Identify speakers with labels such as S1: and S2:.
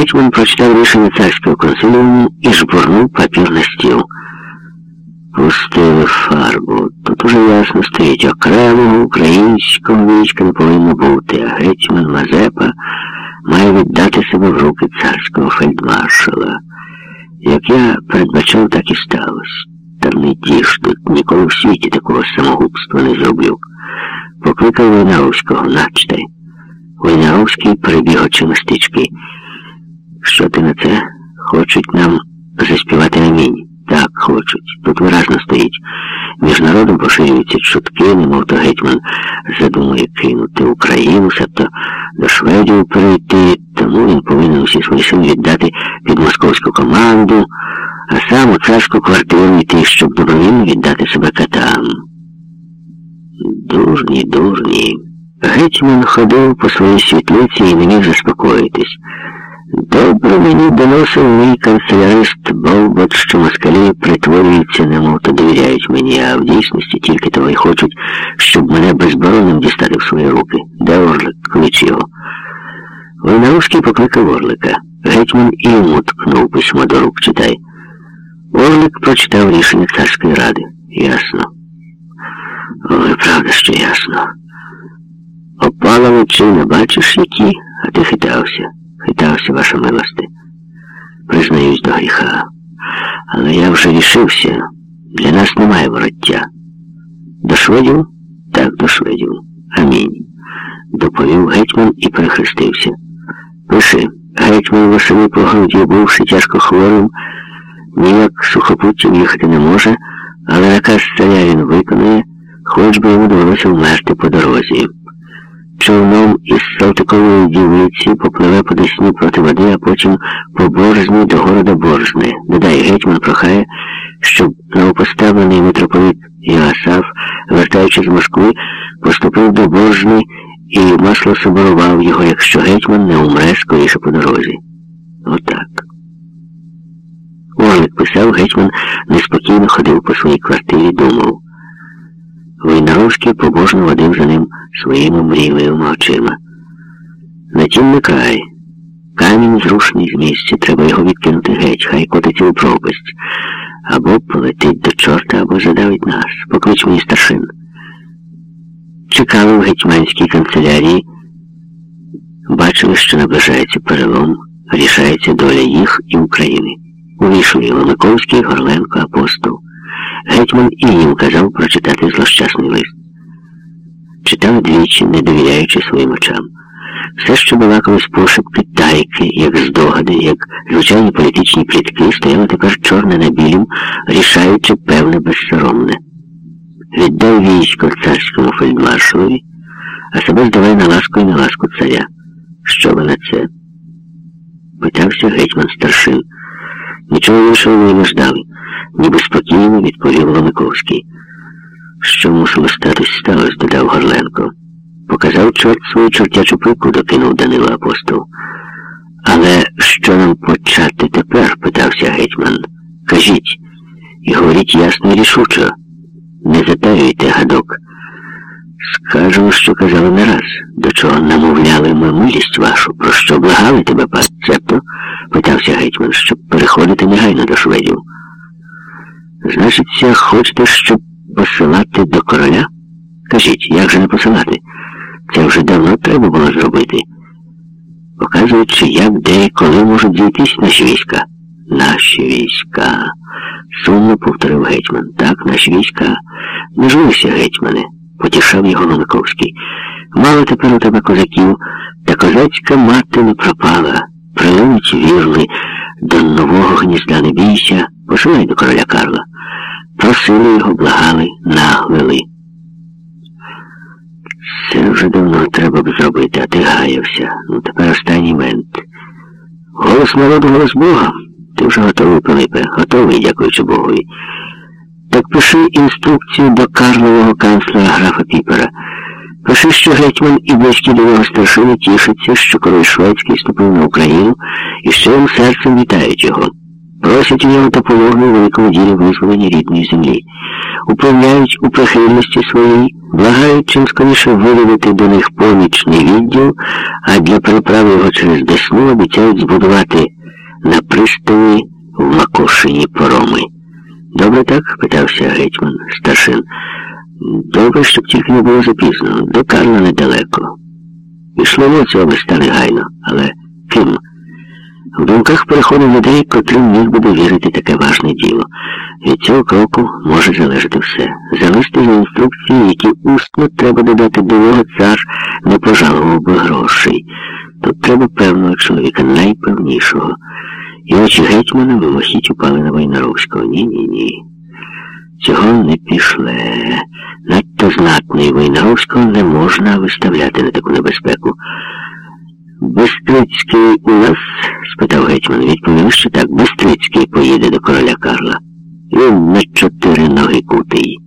S1: Гетьман прочитав рішення царського консиліуму і жбурнув папір на стіл. Пустили фарбу. Тут уже ясно стоїть окремого українського війська не повинно бути, а гетьман Мазепа має віддати себе в руки царського фельдмаршала. Як я передбачав, так і сталося. Та не тіш тут ніколи в світі такого самогубства не зроблю. Покликав Войнаровського, начтай. Войнаровський перебіг очима стички. Що ти на це? Хочуть нам заспівати амінь. Так, хочуть. Тут виразно стоїть. Між народом поширюються чутки, немов то гетьман задумує кинути Україну, себто до Шведів перейти, тому він повинен усі свої сили віддати під московську команду, а сам у царську квартиру йти, щоб добровільно віддати себе катам. Дурні, дурні. Гетьман ходив по своїй світлиці і не міг заспокоїтись. Добре мені доносив мій канцелярист Болбот, що москалі притворюються, немов то довіряють мені, а в дійсності тільки того й хочуть, щоб мене безборонним дістати в свої руки. Де Орлик? Клич його. Войнаровський покликав Орлика. Гетьман і йому ткнув письмо до рук. Читай. Орлик прочитав рішення царської ради. Ясно. Ой, правда, що ясно. Опалами чи не бачиш які, а ти хитався. Хитався, ваша милости. Признаюсь до гріха. Але я вже рішився. Для нас немає вороття. До шведів? Так, до шведів. Амінь. Доповів гетьман і перехрестився. Пиши, гетьман Василий Погрудів, бувши тяжко хворим, ніяк сухопуттям їхати не може, але наказ царя він виконує, хоч би йому довелося вмерти по дорозі човном із Салтикової дівниці попливе по Десні проти води, а потім по Борзні до города Борзни. Додай гетьман прохає, щоб новопоставлений митрополит Йоасаф, вертаючи з Москви, поступив до Боржни і масло соборував його, якщо гетьман не умре скоріше по дорозі. Отак. Орлик писав, гетьман неспокійно ходив по своїй квартирі, думав. Войнаровський побожно водив за ним своїми мрійливими очима. На тім не край. Камінь зрушений з місця, треба його відкинути геть, хай котиться у пропасть. Або полетить до чорта, або задавить нас. Поклич мені старшин. Чекали в гетьманській канцелярії, бачили, що наближається перелом, рішається доля їх і України. Увійшли Ломиковський, Горленко, апостол. Гетьман і їм казав прочитати злощасний лист. Читав двічі, не довіряючи своїм очам. Все, що балакались пошепки, тайки, як здогади, як звичайні політичні плітки, стояло тепер чорне на білім, рішаючи певне безсоромне. Віддав військо царському фельдмаршалові, а себе здавай на ласку і на ласку царя. Що ви на це? Питався гетьман старшин. Нічого іншого ми не ждали ніби спокійно відповів Ломиковський. Що мусило статись, сталося, додав Горленко. Показав чорт свою чортячу пику, докинув Данило апостол. Але що нам почати тепер? питався гетьман. Кажіть, і говоріть ясно і рішучо. Не затаюйте гадок. Скажемо, що казали не раз, до чого намовляли ми милість вашу, про що благали тебе, пан питався гетьман, щоб переходити негайно до шведів. Значиться, хочете, щоб посилати до короля? Кажіть, як же не посилати? Це вже давно треба було зробити. Показуючи, як, де і коли можуть зійтись наші війська. Наші війська. Сумно повторив гетьман. Так, наші війська. Не журися, гетьмане, потішав його Ломиковський. Мало тепер у тебе козаків, та козацька мати не пропала. Прилинуть вірли до нового гнізда не бійся, посилай до короля Карла. Просили його, благали, наглили. Це вже давно треба б зробити, а ти гаявся. Ну тепер останній мент. Голос народу, голос Бога. Ти вже готовий, Пилипе, готовий, дякуючи Богові. Так пиши інструкцію до Карлового канцлера графа Піпера. Пиши, що гетьман і близькі до нього старшини тішаться, що король шведський вступив на Україну і щирим серцем вітають його. просять у нього допомоги у великому ділі визволення рідної землі, упевняють у прихильності своїй, благають чим скоріше виведити до них помічний відділ, а для переправи його через Десну обіцяють збудувати на приставі в Макошині пороми. Добре так? питався гетьман старшин. Добре, щоб тільки не було запізно. До Карла недалеко. Пішло цього листа негайно, але ким? В думках переходив людей, котрим міг буде вірити таке важне діло. Від цього кроку може залежати все. Залишити за інструкції, які усно треба додати до нього цар не пожалував би грошей. Тут треба певного чоловіка, найпевнішого. І очі гетьмана вимохіть упали на Войнаровського. Ні-ні ні. Цього не пішле. Надто знатний Войнаровського не можна виставляти на таку небезпеку. Бестрицький у нас? спитав гетьман. Відповів, що так, Бестрицький поїде до короля Карла. Він на чотири ноги кутий.